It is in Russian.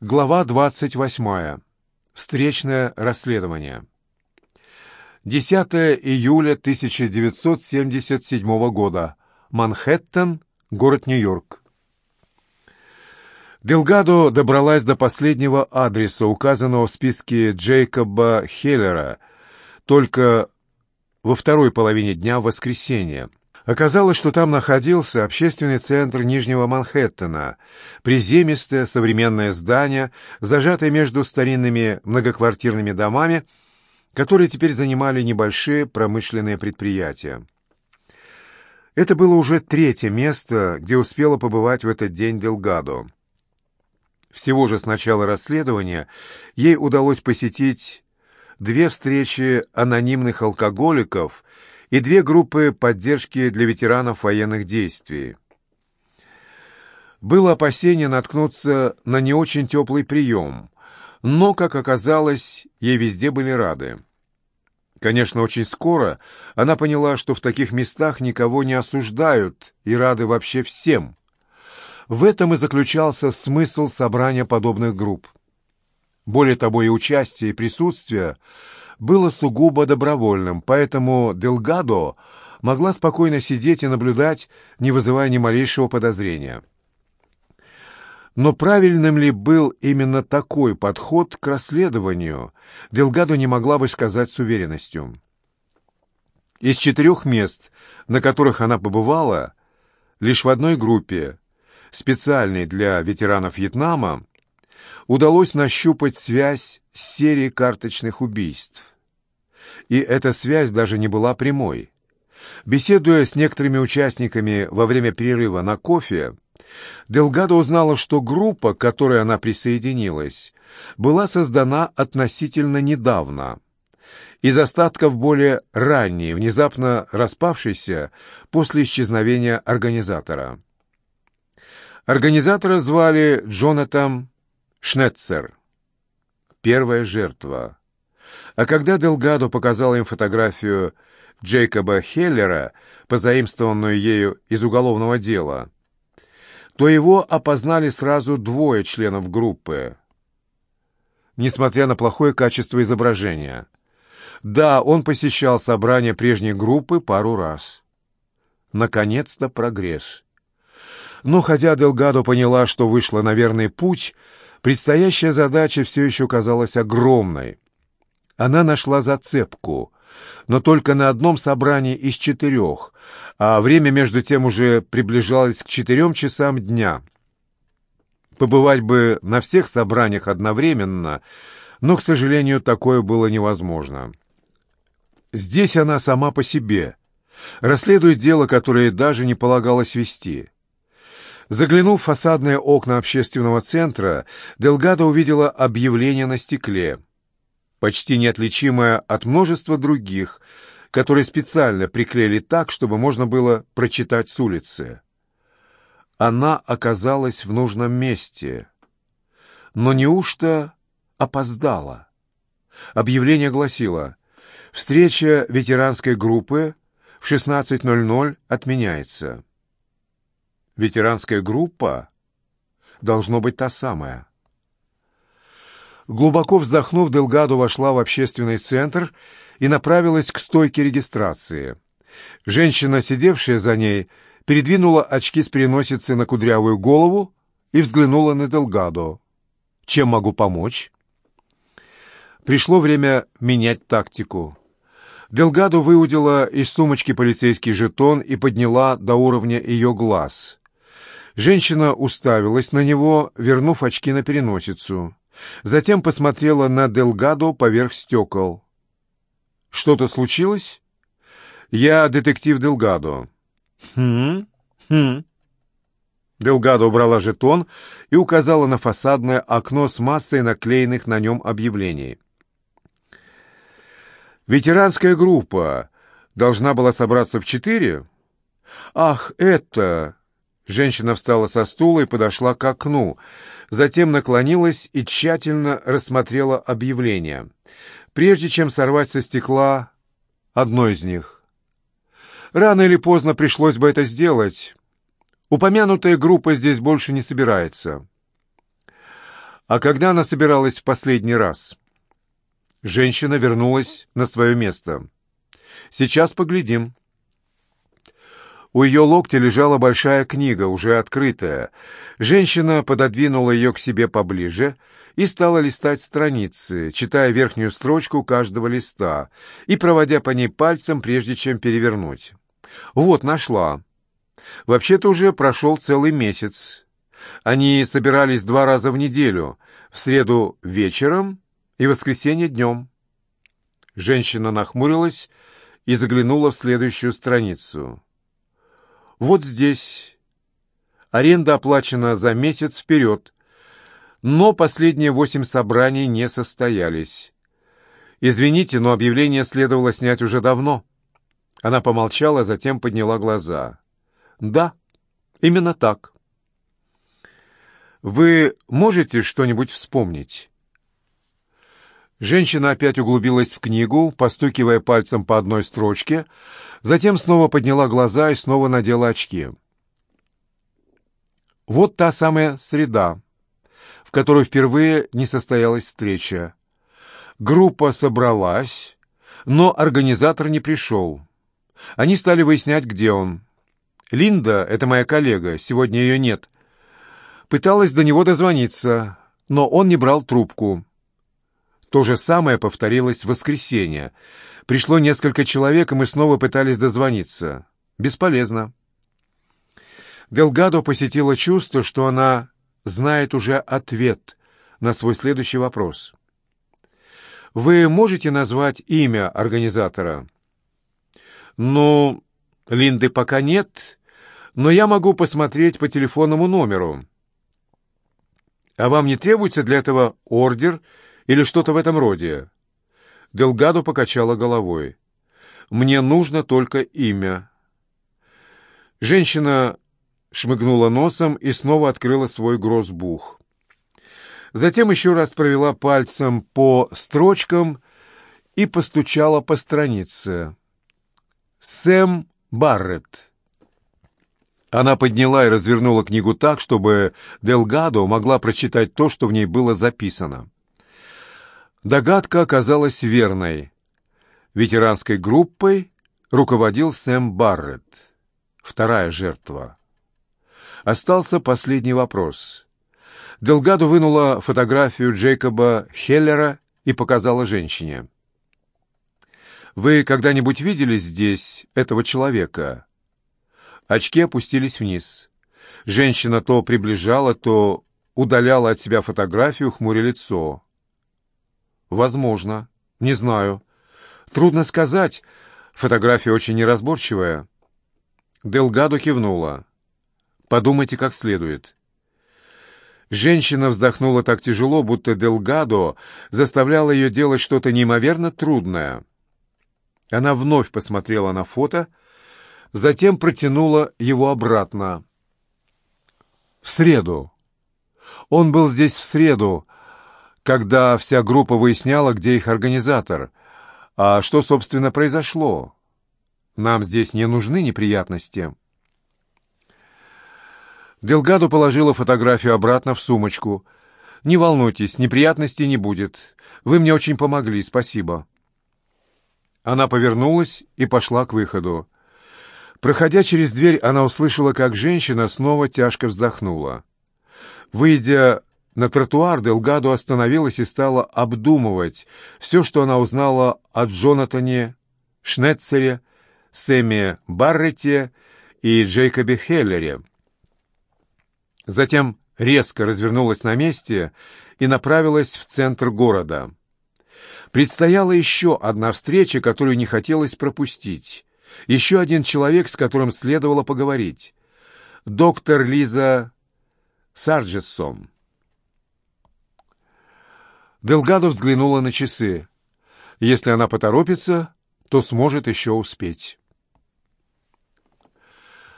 Глава 28. Встречное расследование. 10 июля 1977 года. Манхэттен, город Нью-Йорк. Делгадо добралась до последнего адреса, указанного в списке Джейкоба Хеллера, только во второй половине дня воскресенья. Оказалось, что там находился общественный центр Нижнего Манхэттена, приземистое современное здание, зажатое между старинными многоквартирными домами, которые теперь занимали небольшие промышленные предприятия. Это было уже третье место, где успела побывать в этот день Делгадо. Всего же с начала расследования ей удалось посетить две встречи анонимных алкоголиков и две группы поддержки для ветеранов военных действий. Было опасение наткнуться на не очень теплый прием, но, как оказалось, ей везде были рады. Конечно, очень скоро она поняла, что в таких местах никого не осуждают и рады вообще всем. В этом и заключался смысл собрания подобных групп. Более того, и участие, и присутствие – было сугубо добровольным, поэтому Делгадо могла спокойно сидеть и наблюдать, не вызывая ни малейшего подозрения. Но правильным ли был именно такой подход к расследованию, Делгадо не могла бы сказать с уверенностью. Из четырех мест, на которых она побывала, лишь в одной группе, специальной для ветеранов Вьетнама, удалось нащупать связь с серией карточных убийств. И эта связь даже не была прямой. Беседуя с некоторыми участниками во время перерыва на кофе, Делгадо узнала, что группа, к которой она присоединилась, была создана относительно недавно, из остатков более ранней, внезапно распавшейся после исчезновения организатора. Организатора звали Джонатан Шнетцер. Первая жертва. А когда Делгадо показал им фотографию Джейкоба Хеллера, позаимствованную ею из уголовного дела, то его опознали сразу двое членов группы, несмотря на плохое качество изображения. Да, он посещал собрания прежней группы пару раз. Наконец-то прогресс. Но хотя Делгадо поняла, что вышла на верный путь, предстоящая задача все еще казалась огромной. Она нашла зацепку, но только на одном собрании из четырех, а время между тем уже приближалось к четырем часам дня. Побывать бы на всех собраниях одновременно, но, к сожалению, такое было невозможно. Здесь она сама по себе, расследует дело, которое даже не полагалось вести. Заглянув в фасадные окна общественного центра, Делгадо увидела объявление на стекле — почти неотличимая от множества других, которые специально приклеили так, чтобы можно было прочитать с улицы. Она оказалась в нужном месте. Но неужто опоздала? Объявление гласило «Встреча ветеранской группы в 16.00 отменяется». Ветеранская группа должно быть та самая. Глубоко вздохнув, Делгадо вошла в общественный центр и направилась к стойке регистрации. Женщина, сидевшая за ней, передвинула очки с переносицы на кудрявую голову и взглянула на Делгадо. «Чем могу помочь?» Пришло время менять тактику. Делгадо выудила из сумочки полицейский жетон и подняла до уровня ее глаз. Женщина уставилась на него, вернув очки на переносицу. Затем посмотрела на Делгадо поверх стекол. «Что-то случилось?» «Я детектив Делгадо». «Хм? Хм?» Делгадо убрала жетон и указала на фасадное окно с массой наклеенных на нем объявлений. «Ветеранская группа должна была собраться в четыре?» «Ах, это...» Женщина встала со стула и подошла к окну, затем наклонилась и тщательно рассмотрела объявление, прежде чем сорвать со стекла одно из них. Рано или поздно пришлось бы это сделать. Упомянутая группа здесь больше не собирается. А когда она собиралась в последний раз? Женщина вернулась на свое место. «Сейчас поглядим». У ее локтя лежала большая книга, уже открытая. Женщина пододвинула ее к себе поближе и стала листать страницы, читая верхнюю строчку каждого листа и проводя по ней пальцем, прежде чем перевернуть. «Вот, нашла. Вообще-то уже прошел целый месяц. Они собирались два раза в неделю, в среду вечером и воскресенье днем». Женщина нахмурилась и заглянула в следующую страницу. Вот здесь. Аренда оплачена за месяц вперед, но последние восемь собраний не состоялись. Извините, но объявление следовало снять уже давно. Она помолчала, затем подняла глаза. Да, именно так. Вы можете что-нибудь вспомнить? Женщина опять углубилась в книгу, постукивая пальцем по одной строчке, затем снова подняла глаза и снова надела очки. Вот та самая среда, в которой впервые не состоялась встреча. Группа собралась, но организатор не пришел. Они стали выяснять, где он. Линда, это моя коллега, сегодня ее нет. Пыталась до него дозвониться, но он не брал трубку. То же самое повторилось в воскресенье. Пришло несколько человек, и мы снова пытались дозвониться. Бесполезно. Делгадо посетило чувство, что она знает уже ответ на свой следующий вопрос. «Вы можете назвать имя организатора?» «Ну, Линды пока нет, но я могу посмотреть по телефонному номеру». «А вам не требуется для этого ордер или что-то в этом роде?» Делгадо покачала головой. «Мне нужно только имя». Женщина шмыгнула носом и снова открыла свой грозбух. Затем еще раз провела пальцем по строчкам и постучала по странице. «Сэм Барретт». Она подняла и развернула книгу так, чтобы Делгадо могла прочитать то, что в ней было записано. Догадка оказалась верной. Ветеранской группой руководил Сэм Барретт, вторая жертва. Остался последний вопрос. Делгадо вынула фотографию Джейкоба Хеллера и показала женщине. «Вы когда-нибудь видели здесь этого человека?» Очки опустились вниз. Женщина то приближала, то удаляла от себя фотографию, хмуря лицо. «Возможно. Не знаю. Трудно сказать. Фотография очень неразборчивая». Делгадо кивнула. «Подумайте как следует». Женщина вздохнула так тяжело, будто Делгадо заставляла ее делать что-то неимоверно трудное. Она вновь посмотрела на фото, затем протянула его обратно. «В среду. Он был здесь в среду, когда вся группа выясняла, где их организатор. А что, собственно, произошло? Нам здесь не нужны неприятности. Делгадо положила фотографию обратно в сумочку. «Не волнуйтесь, неприятностей не будет. Вы мне очень помогли, спасибо». Она повернулась и пошла к выходу. Проходя через дверь, она услышала, как женщина снова тяжко вздохнула. Выйдя на тротуар Делгадо остановилась и стала обдумывать все, что она узнала о Джонатане Шнетцере, Сэме Барретте и Джейкобе Хеллере. Затем резко развернулась на месте и направилась в центр города. Предстояла еще одна встреча, которую не хотелось пропустить. Еще один человек, с которым следовало поговорить. Доктор Лиза Сарджессон. Делгадо взглянула на часы. Если она поторопится, то сможет еще успеть.